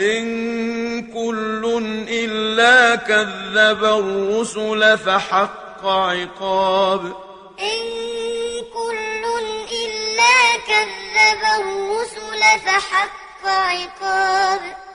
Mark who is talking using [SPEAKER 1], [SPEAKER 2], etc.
[SPEAKER 1] إِن كُلٌّ إِلَّا كَذَّبَ الرُّسُلَ فَحَقَّ عِقَابِ. إِن كُلٌّ إِلَّا كَذَّبَ الرُّسُلَ فَحَقَّ عِقَابِ.